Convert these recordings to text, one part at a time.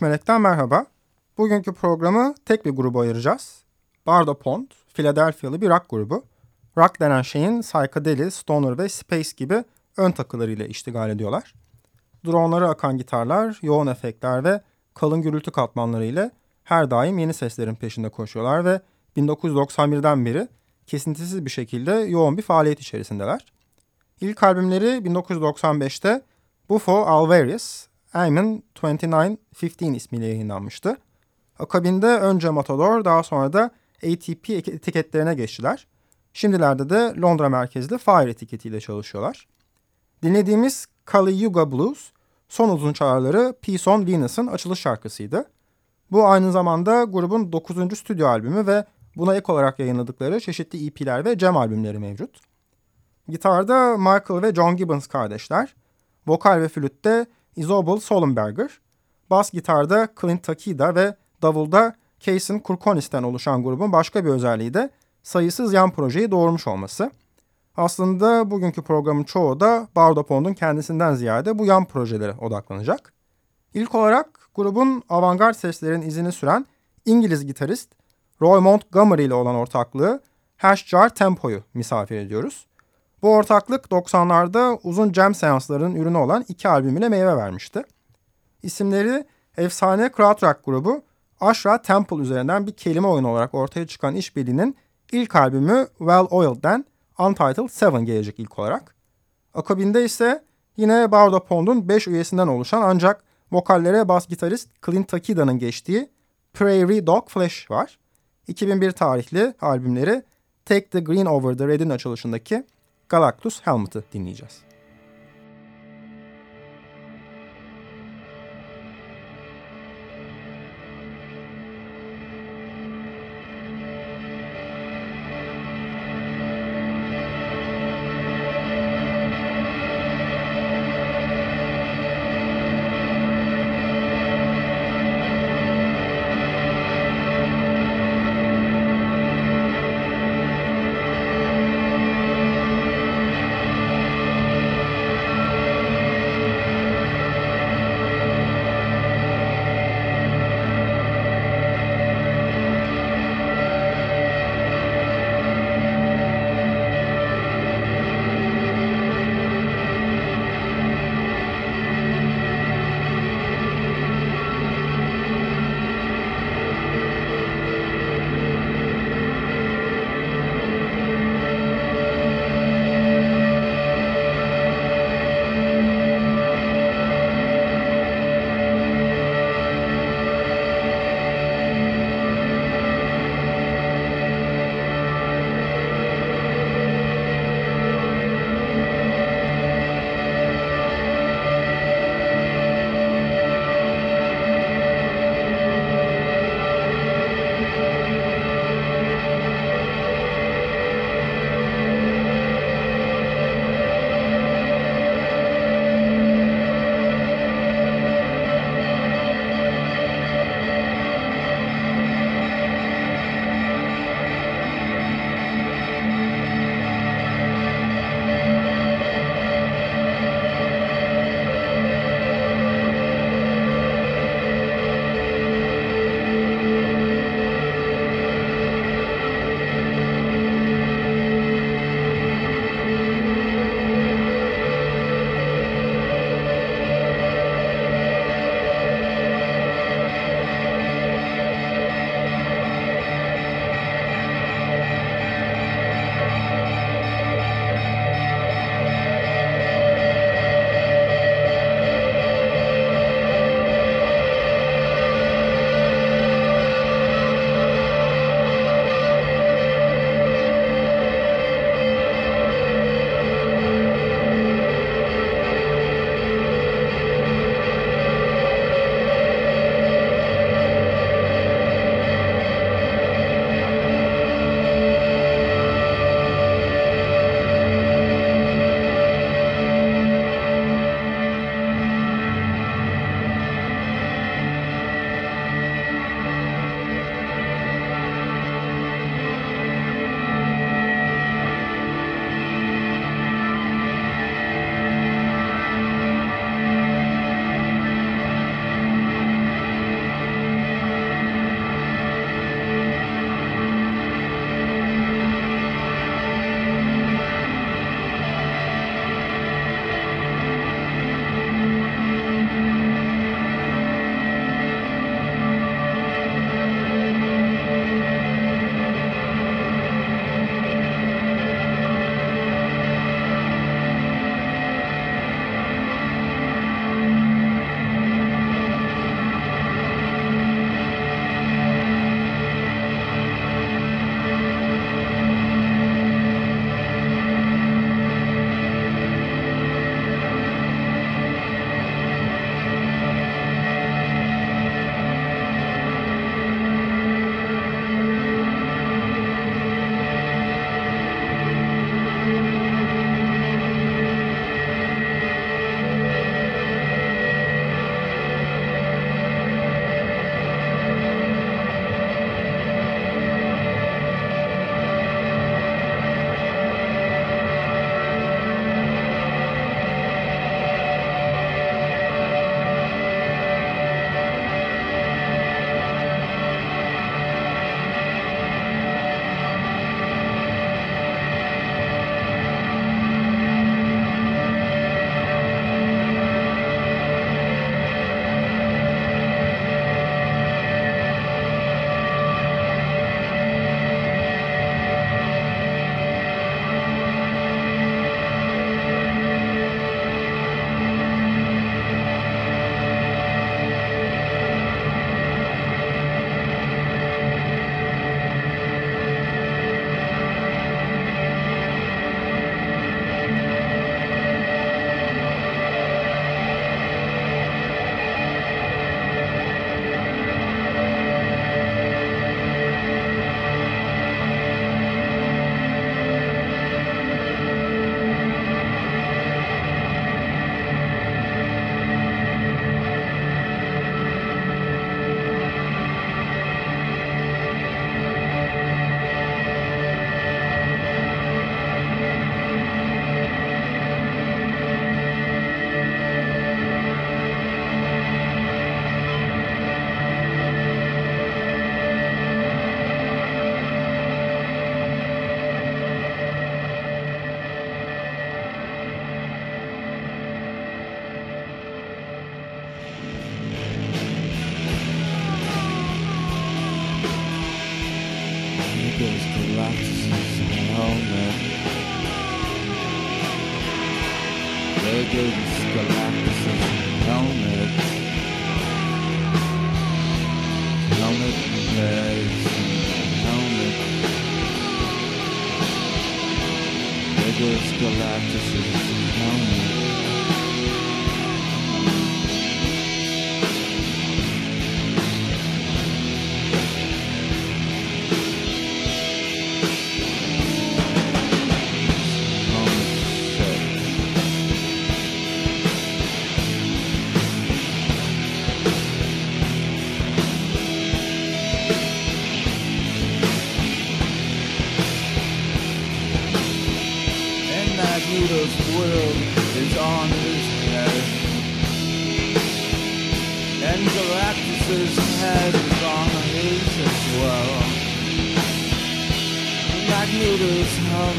Melek'ten merhaba. Bugünkü programı tek bir gruba ayıracağız. Bardo Pond, Philadelphia'lı bir rock grubu. Rock denen şeyin psychedelic, stoner ve space gibi ön takılarıyla iştigal ediyorlar. Dronlara akan gitarlar, yoğun efektler ve kalın gürültü katmanları ile her daim yeni seslerin peşinde koşuyorlar ve 1991'den beri kesintisiz bir şekilde yoğun bir faaliyet içerisindeler. İlk albümleri 1995'te Bufo Alvarez, Aim'in 2915 ismiyle yayınlanmıştı. Akabinde önce Matador daha sonra da ATP etiketlerine geçtiler. Şimdilerde de Londra merkezli Fire etiketiyle çalışıyorlar. Dinlediğimiz Kali Yuga Blues son uzun çağrıları Peace on Venus'ın açılış şarkısıydı. Bu aynı zamanda grubun 9. stüdyo albümü ve buna ek olarak yayınladıkları çeşitli EP'ler ve cem albümleri mevcut. Gitarda Michael ve John Gibbons kardeşler, vokal ve flütte Isobel Solenberger, bas gitarda Clint Takida ve davulda Cason Kurkonis'ten oluşan grubun başka bir özelliği de sayısız yan projeyi doğurmuş olması. Aslında bugünkü programın çoğu da Bardo Pond'un kendisinden ziyade bu yan projelere odaklanacak. İlk olarak grubun avantgard seslerin izini süren İngiliz gitarist Roy Montgomery ile olan ortaklığı Hash Jar Tempo'yu misafir ediyoruz. Bu ortaklık 90'larda uzun jam seanslarının ürünü olan iki albüm meyve vermişti. İsimleri efsane krautrock grubu Ashra Temple üzerinden bir kelime oyunu olarak ortaya çıkan işbirliğinin ilk albümü Well Oiled'den Untitled 7 gelecek ilk olarak. Akabinde ise yine Bardo Pond'un 5 üyesinden oluşan ancak vokallere bas gitarist Clint Takida'nın geçtiği Prairie Dog Flash var. 2001 tarihli albümleri Take the Green Over the Red'in açılışındaki Galactus Helmet'ı dinleyeceğiz.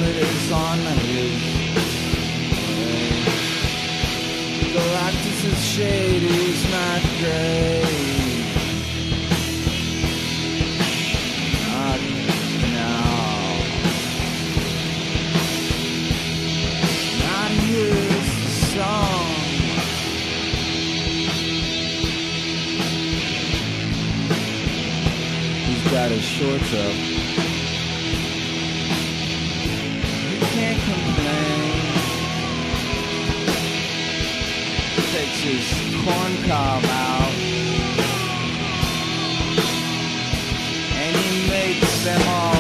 that is on his Galactus' shade is not gray. got his shorts up. His corn cob out. And he makes them all.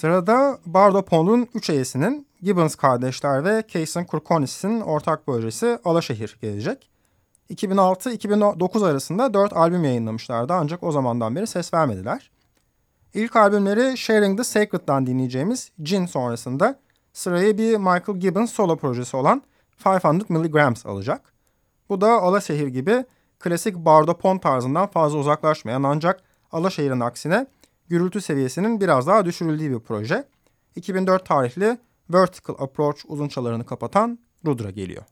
Sırada Bardo Pond'un 3 üyesinin Gibbons kardeşler ve Kaysen Kurkonis'in ortak projesi Alaşehir gelecek. 2006-2009 arasında 4 albüm yayınlamışlardı ancak o zamandan beri ses vermediler. İlk albümleri Sharing the Sacred'dan dinleyeceğimiz Gin sonrasında sırayı bir Michael Gibbons solo projesi olan 500 Milligrams alacak. Bu da Alaşehir gibi klasik Bardo Pond tarzından fazla uzaklaşmayan ancak Alaşehir'in aksine gürültü seviyesinin biraz daha düşürüldüğü bir proje. 2004 tarihli Vertical Approach uzunçalarını kapatan Rudra geliyor.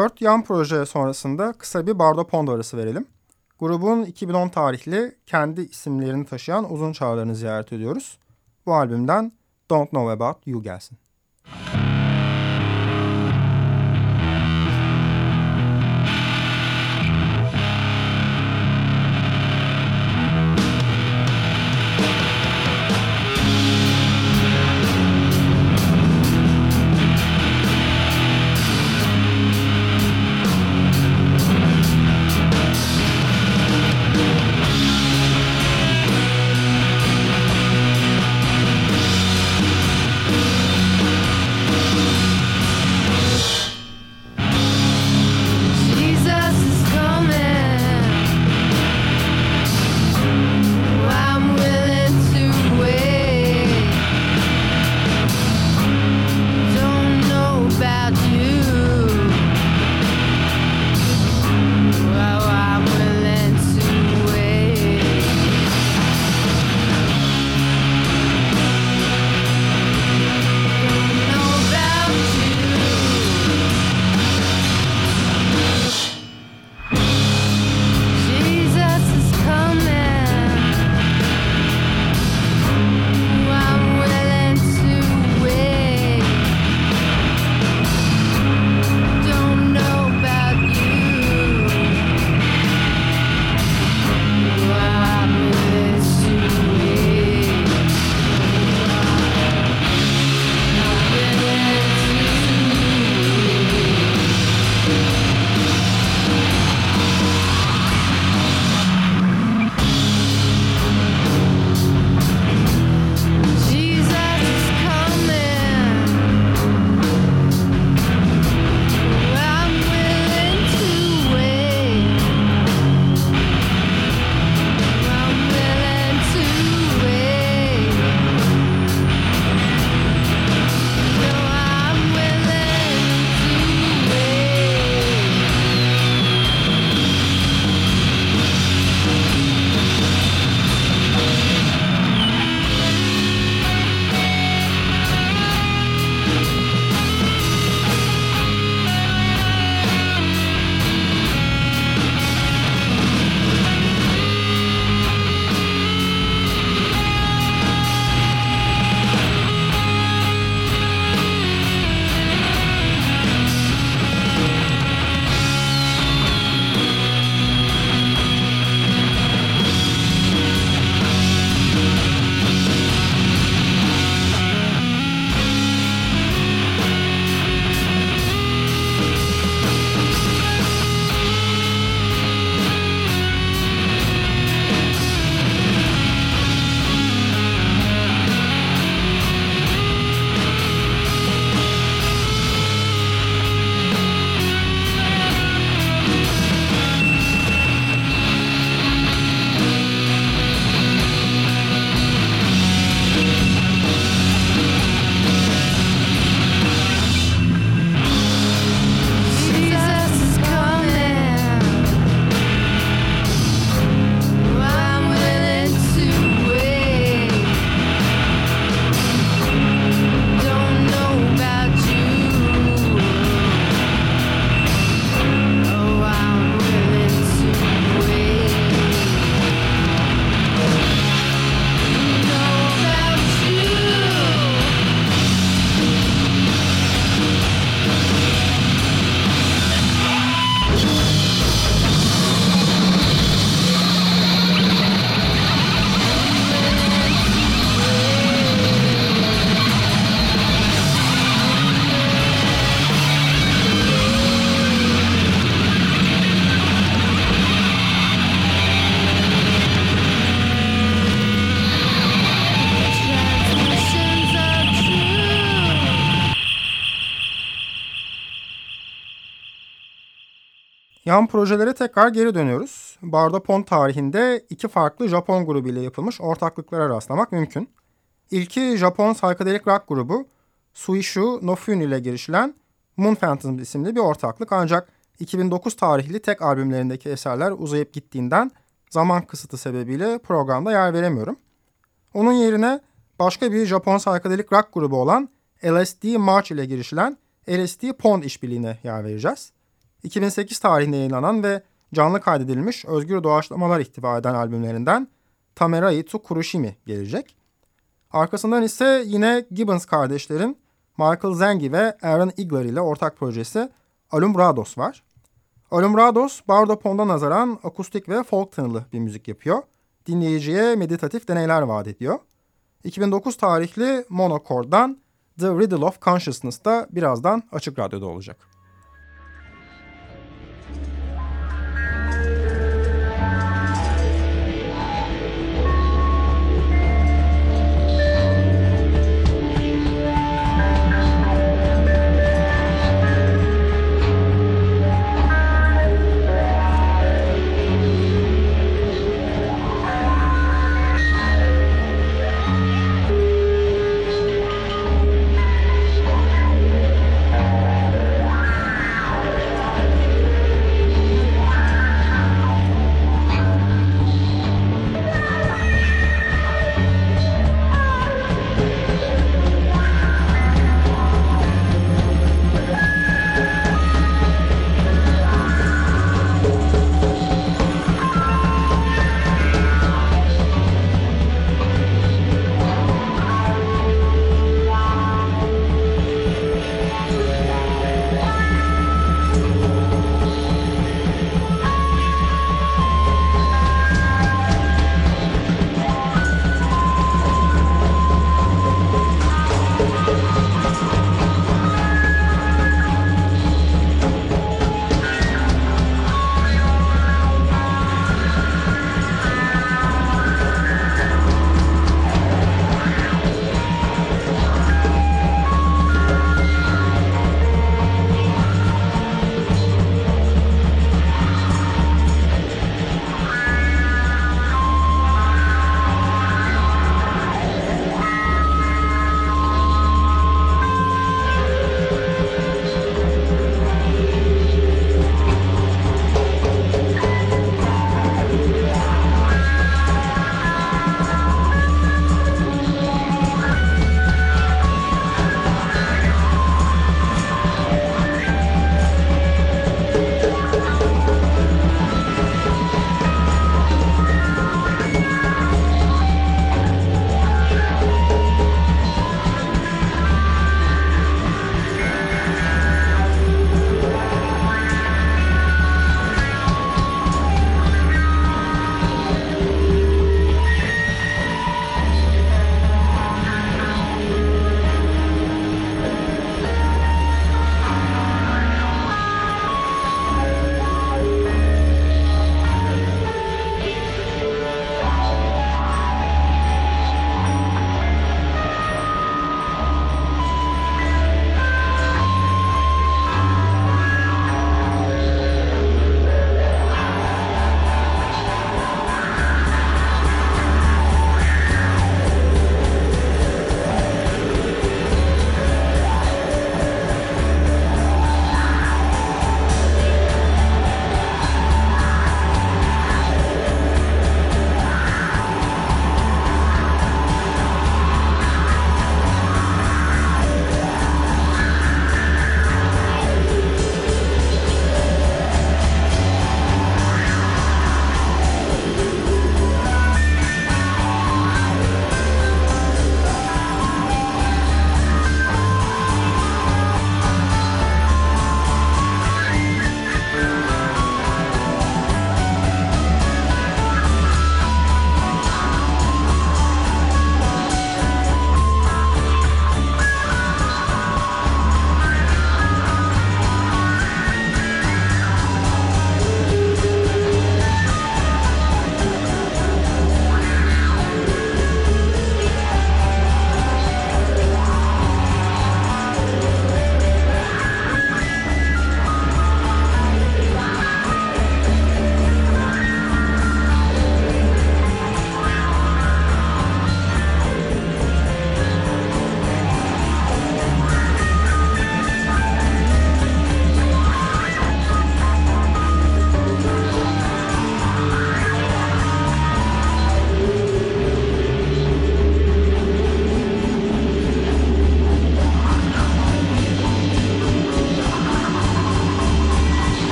Dört yan proje sonrasında kısa bir Bardo Pond arası verelim. Grubun 2010 tarihli kendi isimlerini taşıyan uzun çağlarını ziyaret ediyoruz. Bu albümden Don't Know About You gelsin. Yan projelere tekrar geri dönüyoruz. Barda Pond tarihinde iki farklı Japon grubu ile yapılmış ortaklıklara rastlamak mümkün. İlki Japon psychedelic rock grubu Suishu no Fun ile girişilen Moon Phantoms isimli bir ortaklık ancak 2009 tarihli tek albümlerindeki eserler uzayıp gittiğinden zaman kısıtı sebebiyle programda yer veremiyorum. Onun yerine başka bir Japon psychedelic rock grubu olan LSD March ile girişilen LSD Pond işbirliğine yer vereceğiz. 2008 tarihinde yayınlanan ve canlı kaydedilmiş özgür doğaçlamalar ihtiva eden albümlerinden Tamerai to Kurushimi gelecek. Arkasından ise yine Gibbons kardeşlerin Michael Zengi ve Aaron Igler ile ortak projesi Alumbrados var. Alumbrados, Bardo Pond'a nazaran akustik ve folk tınılı bir müzik yapıyor. Dinleyiciye meditatif deneyler vaat ediyor. 2009 tarihli Monochord'dan The Riddle of Consciousness'ta birazdan Açık Radyo'da olacak.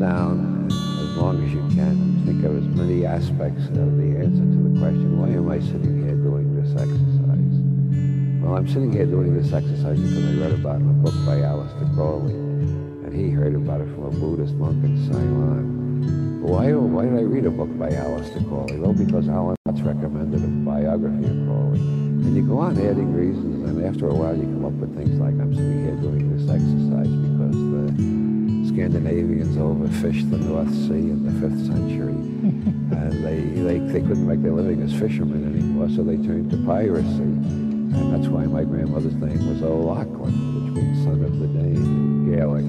down as long as you can. Think of as many aspects of the answer to the question, why am I sitting here doing this exercise? Well, I'm sitting here doing this exercise because I read about it in a book by Aleister Crowley, and he heard about it from a Buddhist monk in Ceylon. Why, why did I read a book by Aleister Crowley? Well, because Alan Watts recommended a biography of Crowley. And you go on adding reasons, and after a while you come up with things like, I'm sitting here doing this exercise because the Scandinavians overfished the North Sea in the 5th century. and they, they, they couldn't make their living as fishermen anymore, so they turned to piracy. And that's why my grandmother's name was O'Loughlin, which means son of the Dane in Gaelic.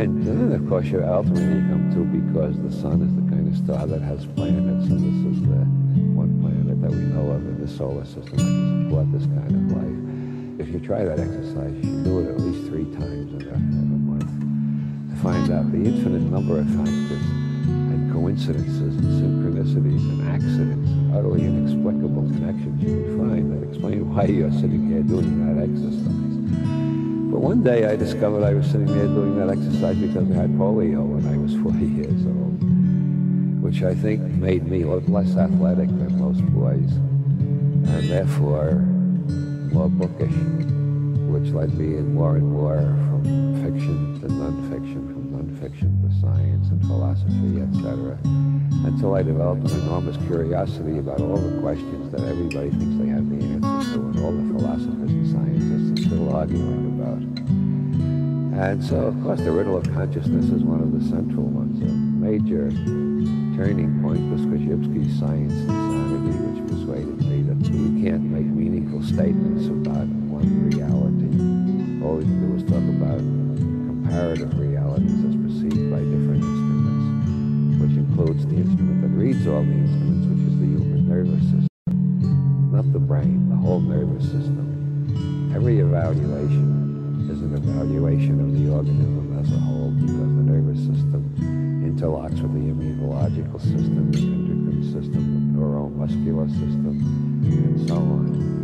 And then, of course, you ultimately you come to because the sun is the kind of star that has planets, and this is the one planet that we know of in the solar system that can support this kind of life. If you try that exercise, you should do it at least three times in a, find out the infinite number of factors and coincidences and synchronicities and accidents and utterly inexplicable connections you can find that explain why you're sitting here doing that exercise. But one day I discovered I was sitting there doing that exercise because I had polio when I was 40 years old, which I think made me look less athletic than most boys, and therefore more bookish, which led me in more and more fiction to nonfiction, from nonfiction to science and philosophy, etc., until I developed an enormous curiosity about all the questions that everybody thinks they have the answers to, and all the philosophers and scientists are still arguing about. And so, of course, the riddle of consciousness is one of the central ones. A major turning point was Korzybski's Science and Sanity, which persuaded me that we can't make meaningful statements about one reality. All we can do is talk about uh, comparative realities as perceived by different instruments, which includes the instrument that reads all the instruments, which is the human nervous system. Not the brain, the whole nervous system. Every evaluation is an evaluation of the organism as a whole because the nervous system interlocks with the immunological system, the endocrine system, the neuromuscular system, and so on.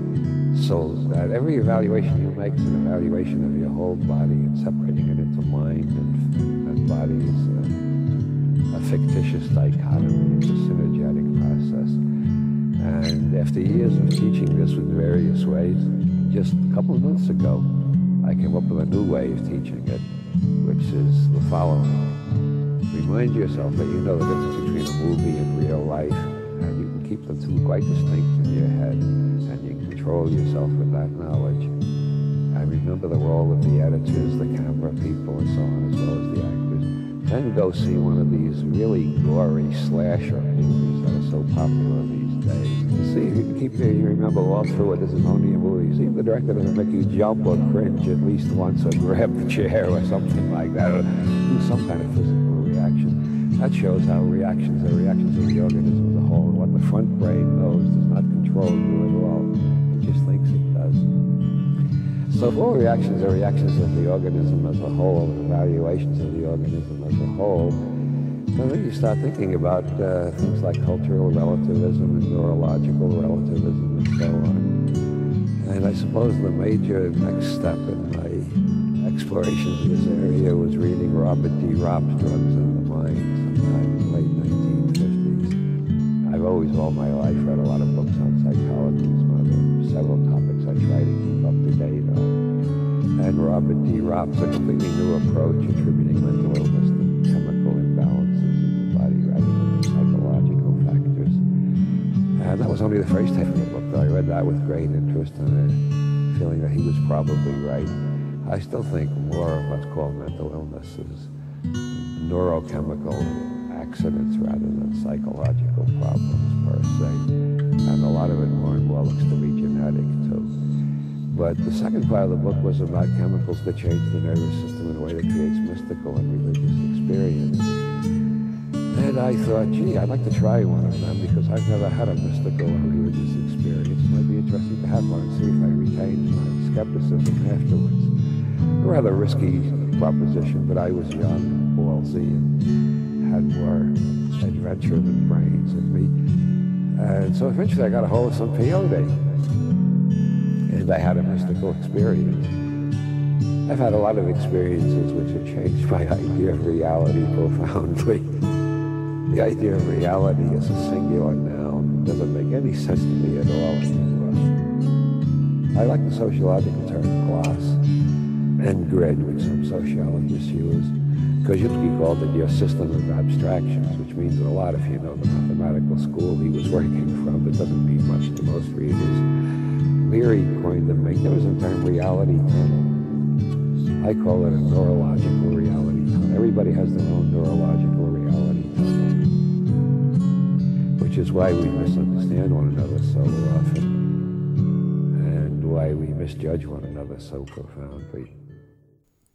So that every evaluation you make is an evaluation of your whole body and separating it into mind and, and body is a, a fictitious dichotomy. It's a synergetic process. And after years of teaching this in various ways, just a couple of months ago, I came up with a new way of teaching it, which is the following. Remind yourself that you know the difference between a movie and real life, and you can keep the two quite distinct in your head, control yourself with that knowledge. And remember the role of the editors, the camera people, and so on, as well as the actors. Then go see one of these really gory slasher movies that are so popular these days. You see, you keep you remember all through it, this is only a movie. See if the director doesn't make you jump or cringe at least once or grab the chair or something like that, or do some kind of physical reaction. That shows how reactions are reactions of the organism as a whole. And what the front brain knows does not control you So if all reactions are reactions of the organism as a whole, and evaluations of the organism as a whole, then you start thinking about uh, things like cultural relativism and neurological relativism and so on. And I suppose the major next step in my explorations in this area was reading Robert de Ropp's Drugs and the Mind sometime in the late 1950s. I've always, all my life, read a lot of books on psychology. It's one of the several topics I try to. And Robert D. A completely new approach attributing mental illness to chemical imbalances in the body rather than psychological factors. And that was only the first half of the book, though I read that with great interest and a feeling that he was probably right. I still think more of what's called mental illness is neurochemical accidents rather than psychological problems per se. And a lot of it more and more looks to be genetic. But the second part of the book was about chemicals that change the nervous system in a way that creates mystical and religious experience. And I thought, gee, I'd like to try one of them because I've never had a mystical or religious experience. It might be interesting to have one and see if I retain my skepticism afterwards. A rather risky proposition, but I was young, and ballsy, and had more adventure than brains in me. And so eventually I got a hold of some peyote. And I had a mystical experience. I've had a lot of experiences which have changed my idea of reality profoundly. The idea of reality is a singular noun. It doesn't make any sense to me at all. I like the sociological term class and grid, which some sociologists use. Korzybski called it your system of abstractions, which means a lot if you know the mathematical school he was working from, but doesn't mean much to most readers. Leary coined the a term reality tunnel. I call it a neurological reality tunnel. Everybody has their own neurological reality tunnel, which is why we misunderstand one another so often and why we misjudge one another so profoundly.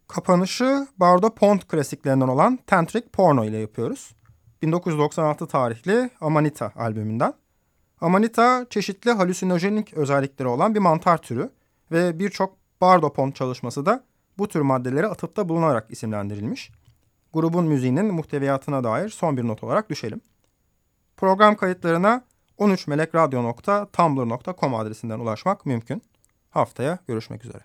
Kapanışı Bardo Pond klasiklerinden olan Tantric Porno ile yapıyoruz. 1996 tarihli Amanita albümünden. Amanita çeşitli halüsinojenik özellikleri olan bir mantar türü ve birçok Bardo Pont çalışması da bu tür maddelere atıfta bulunarak isimlendirilmiş. Grubun müziğinin muhteviyatına dair son bir not olarak düşelim. Program kayıtlarına 13melekradyo.tumblr.com adresinden ulaşmak mümkün. Haftaya görüşmek üzere.